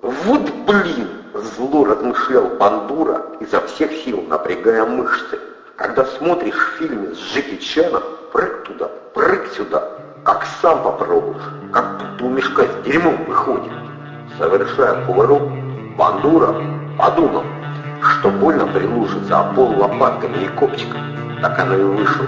Вот блин! Зло размышлял Бандура, изо всех сил напрягая мышцы. Когда смотришь в фильме с Джеки Чаном, прыг туда, прыг сюда, как сам попробуешь, как будто у мешка с дерьмом выходит. Совершая поворот, Бандура подумал, что больно приложится о пол лопатками и копчиком. Так оно и вышло.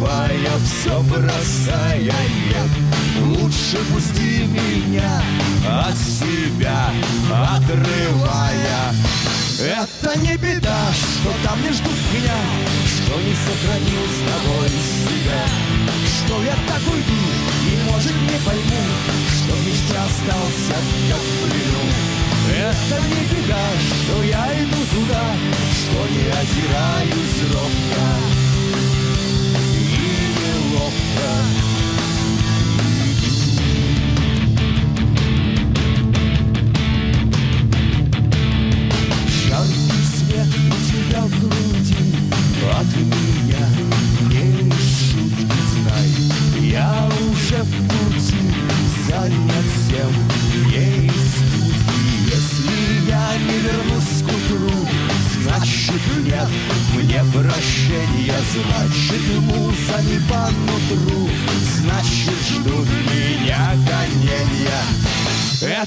забывая все бросая я Лучше пусти меня от себя отрывая. Это не беда, что там не ждут меня Что не сохранил с тобой себя. Что я так уйду и может не пойму Что в остался как в плену Это не беда, что я иду туда Что не озираюсь.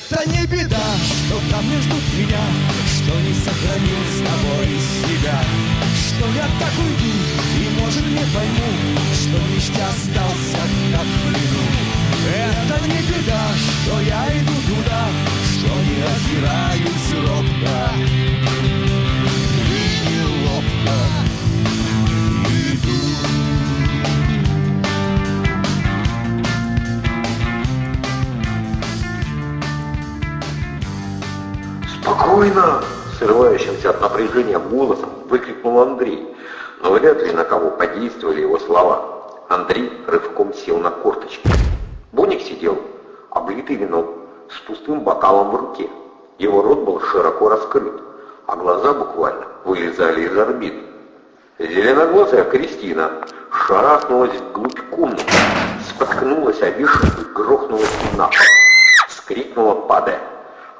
это не беда, что там между меня, что не сохранил с тобой себя. Что я так уйду и, может, не пойму, что лишь остался как плену. Это не беда, что я иду туда, что не разбираю. «Спокойно!» — срывающимся от напряжения голосом выкрикнул Андрей, но вряд ли на кого подействовали его слова. Андрей рывком сел на корточки. Боник сидел, облитый вином, с пустым бокалом в руке. Его рот был широко раскрыт, а глаза буквально вылезали из орбит. Зеленоглазая Кристина шарахнулась вглубь комнаты, споткнулась о вишенку и грохнулась на пол. Вскрикнула, падая.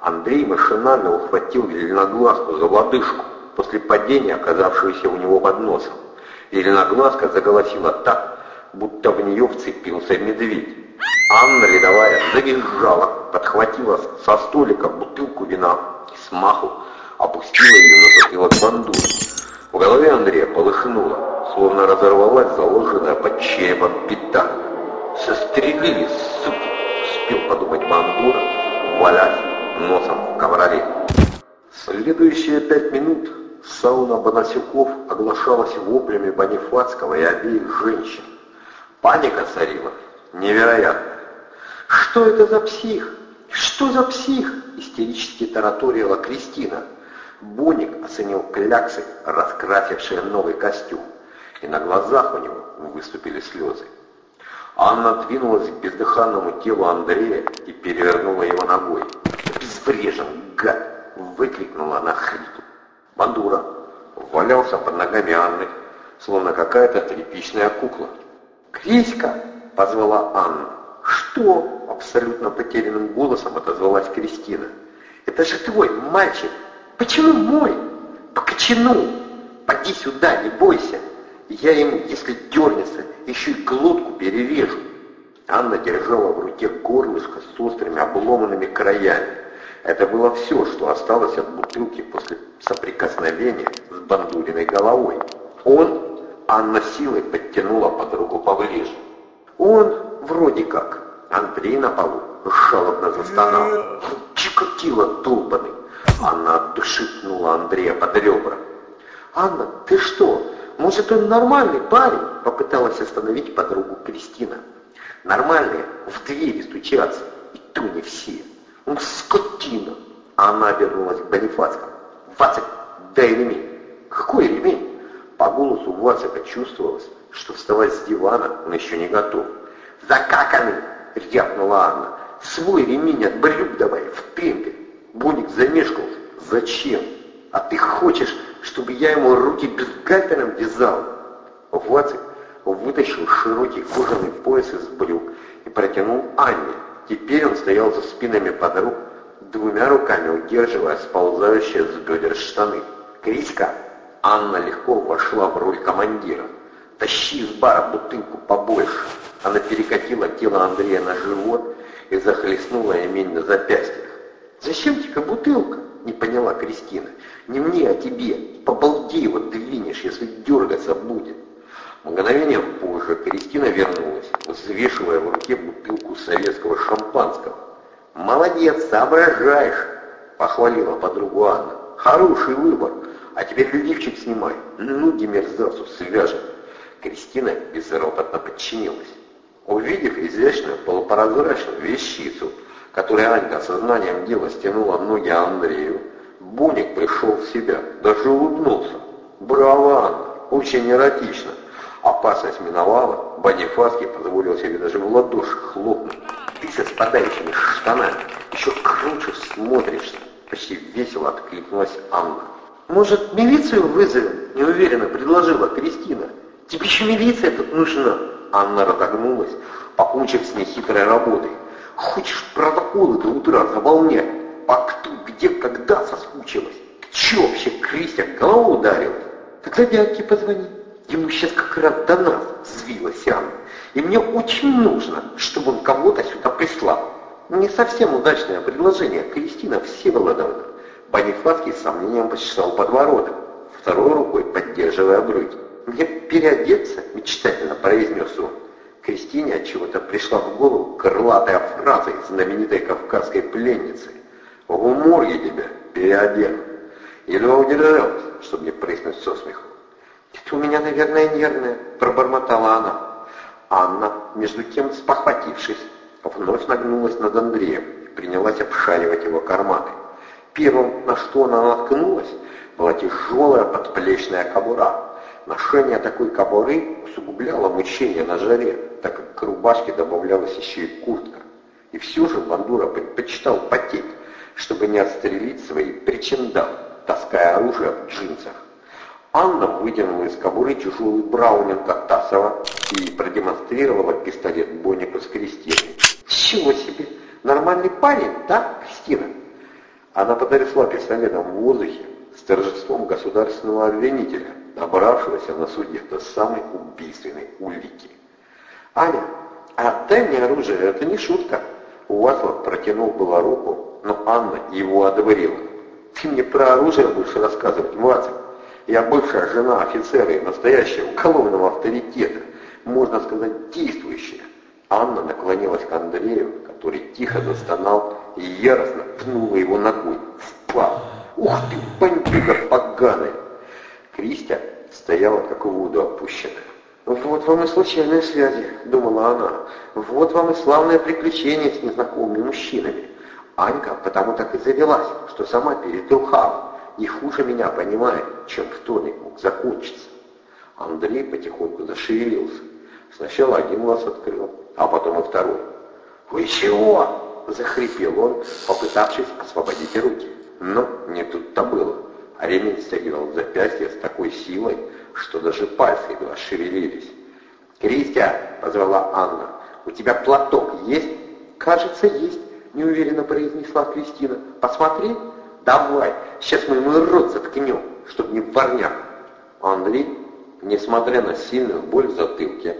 Андрей машинально ухватил зеленоглазку за лодыжку после падения, оказавшуюся у него под носом. Зеленоглазка заголосила так, будто в нее вцепился медведь. Анна Ледовая завизжала, подхватила со столика бутылку вина и смаху опустила ее на затылок бандуры. В голове Андрея полыхнуло, словно разорвалась заложенная под черепом пята. «Сострелили, суки!» — успел подумать бандура, валясь носом в ковроле. Следующие пять минут сауна Бонасюков оглашалась воплями Бонифацкого и обеих женщин. Паника царила. Невероятно. «Что это за псих? Что за псих?» истерически тараторила Кристина. Боник оценил кляксы, раскрасившие новый костюм, и на глазах у него выступили слезы. Анна двинулась к бездыханному телу Андрея и перевернула его ногой обезврежен, гад!» — выкрикнула она хрипло. Бандура валялся под ногами Анны, словно какая-то тряпичная кукла. «Криська!» — позвала Анна. «Что?» — абсолютно потерянным голосом отозвалась Кристина. «Это же твой мальчик! Почему мой? По! Поди сюда, не бойся! Я ему, если дернется, еще и глотку перережу!» Анна держала в руке горлышко с острыми обломанными краями. Это было все, что осталось от бутылки после соприкосновения с бандуриной головой. Он, Анна силой подтянула подругу поближе. Он вроде как. Андрей на полу жалобно застонал. Чикатило долбанный. толкнула Андрея под ребра. «Анна, ты что? Может, он нормальный парень?» Попыталась остановить подругу Кристина. «Нормальные в двери стучатся, и то не все. Скотина!» Она обернулась к Бонифацкому. «Вацик, дай ремень!» «Какой ремень?» По голосу Вацика чувствовалось, что вставать с дивана он еще не готов. «Закаканный!» — рявкнула Анна. «Свой ремень от брюк давай, в темпе!» Боник замешкался. «Зачем? А ты хочешь, чтобы я ему руки бюстгальтером вязал?» Вацик вытащил широкий кожаный пояс из брюк и протянул Анне. Теперь он стоял за спинами подруг, двумя руками удерживая сползающие с бедер штаны. «Криська!» Анна легко вошла в роль командира. «Тащи из бара бутылку побольше!» Она перекатила тело Андрея на живот и захлестнула имень на запястьях. «Зачем тебе бутылка?» — не поняла Кристина. «Не мне, а тебе. Побалдей вот двинешь, если дергаться будет». Мгновением позже Кристина вернулась, взвешивая в руке бутылку советского шампанского. «Молодец, соображаешь!» — похвалила подругу Анна. «Хороший выбор. А теперь лифчик снимай. Ноги мерзавцу свяжем». Кристина безропотно подчинилась. Увидев изящную полупрозрачную вещицу, которой Анька сознанием дела стянула ноги Андрею, Буник пришел в себя, даже улыбнулся. «Браво, Анна! Очень эротично!» Опасность миновала, Бонифацкий позволил себе даже в ладоши хлопнуть. «Ты со спадающими штанами еще круче смотришься!» Почти весело откликнулась Анна. «Может, милицию вызовем?» — неуверенно предложила Кристина. «Тебе еще милиция тут нужна!» Анна разогнулась, покончив с нехитрой работой. «Хочешь протоколы до утра заволнять? По кто, где, когда соскучилась? Че вообще, Кристия, голову ударилась? Тогда дядьке позвони. Ему сейчас как раз до нас взвилась Анна. И мне очень нужно, чтобы он кого-то сюда прислал. Не совсем удачное предложение, Кристина Всеволодовна. Бонифацкий с сомнением почесал подбородок, второй рукой поддерживая грудь. «Мне переодеться?» — мечтательно произнес он. Кристине от чего-то пришла в голову крылатая фраза из знаменитой кавказской пленницы. «В умор я тебя переодену!» Едва удержалась, чтобы не прыснуть со смеху. «Это у меня, наверное, нервное», — пробормотала она. Анна, между тем спохватившись, вновь нагнулась над Андреем и принялась обшаривать его карманы. Первым, на что она наткнулась, была тяжелая подплечная кобура. Ношение такой кобуры усугубляло мучение на жаре, так как к рубашке добавлялась еще и куртка. И все же Бандура предпочитал потеть, чтобы не отстрелить свои причиндалы, таская оружие в джинсах. Анна выдернула из кобуры тяжелый браунинг от Тасова и продемонстрировала пистолет Боннику с Кристиной. «Чего себе! Нормальный парень, да, Кристина?» Она потрясла пистолетом в воздухе с торжеством государственного обвинителя, набравшегося на суде до самой убийственной улики. «Аня, отдай мне оружие, это не шутка!» Уатлов протянул было руку, но Анна его одобрила. «Ты мне про оружие будешь рассказывать, Вацик? Я бывшая жена офицера и настоящего уголовного авторитета, можно сказать, действующая». Анна наклонилась к Андрею, который тихо застонал и яростно пнула его ногой в пах. «Ух ты, бандюга поганая!» Кристия стояла как в воду опущенная. «Вот вам и случайные связи», — думала она. «Вот вам и славное приключение с незнакомыми мужчинами». Анька потому так и завелась, что сама перетрухала, не хуже меня понимает, чем вторник мог закончиться. Андрей потихоньку зашевелился. Сначала один глаз открыл, а потом и второй. «Вы чего?» — захрипел он, попытавшись освободить руки. Но не тут-то было. Ремень стягивал запястье с такой силой, что даже пальцы едва шевелились. «Кристия!» — позвала Анна. «У тебя платок есть?» «Кажется, есть», — неуверенно произнесла Кристина. «Посмотри». «Давай, сейчас мы ему рот заткнем, чтобы не в варняк». Андрей, несмотря на сильную боль в затылке,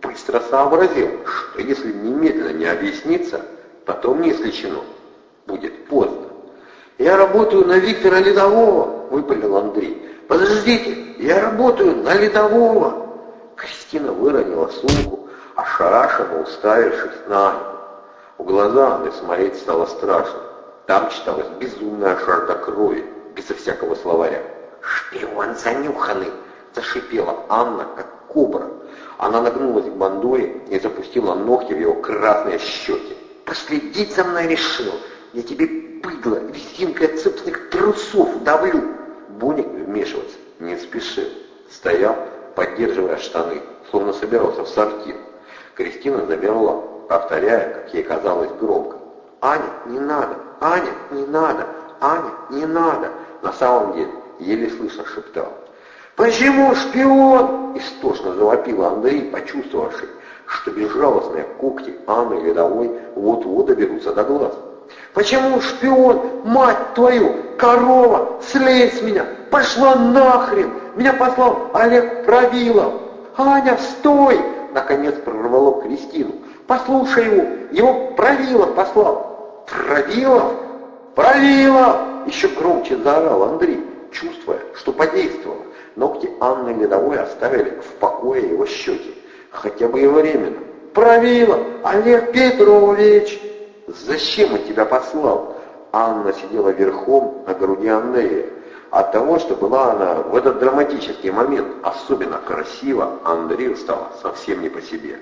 быстро сообразил, что если немедленно не объясниться, потом не исключено, будет поздно. «Я работаю на Виктора Ледового», — выпалил Андрей. «Подождите, я работаю на Ледового!» Кристина выронила сумку, ошарашенно уставившись на Аню. В глаза Анны смотреть стало страшно. Там читалась безумная жажда крови, безо всякого словаря. «Шпион занюханный!» — зашипела Анна, как кобра. Она нагнулась к Бандуре и запустила ногти в его красные щеки. «Последить за мной решил! Я тебе, быдло, резинкой от цепных трусов давлю!» Буник вмешиваться не спешил. Стоял, поддерживая штаны, словно собирался в сортир. Кристина замерла, повторяя, как ей казалось громко. «Аня, не надо! Аня, не надо! Аня, не надо!» На самом деле, еле слышно шептал. «Почему шпион?» — истошно завопил Андрей, почувствовавший, что безжалостные когти Анны Ледовой вот-вот доберутся до глаз. «Почему шпион? Мать твою! Корова! Слезь с меня! Пошла нахрен! Меня послал Олег Правилов!» «Аня, стой!» — наконец прорвало Кристину. «Послушай его! Его Правилов послал!» «Правилов? Правилов!» — еще громче заорал Андрей, чувствуя, что подействовало. Ногти Анны Ледовой оставили в покое его щеки, хотя бы и временно. «Правилов! Олег Петрович!» «Зачем он тебя послал?» Анна сидела верхом на груди Андрея. От того, что была она в этот драматический момент особенно красива, Андрею стало совсем не по себе.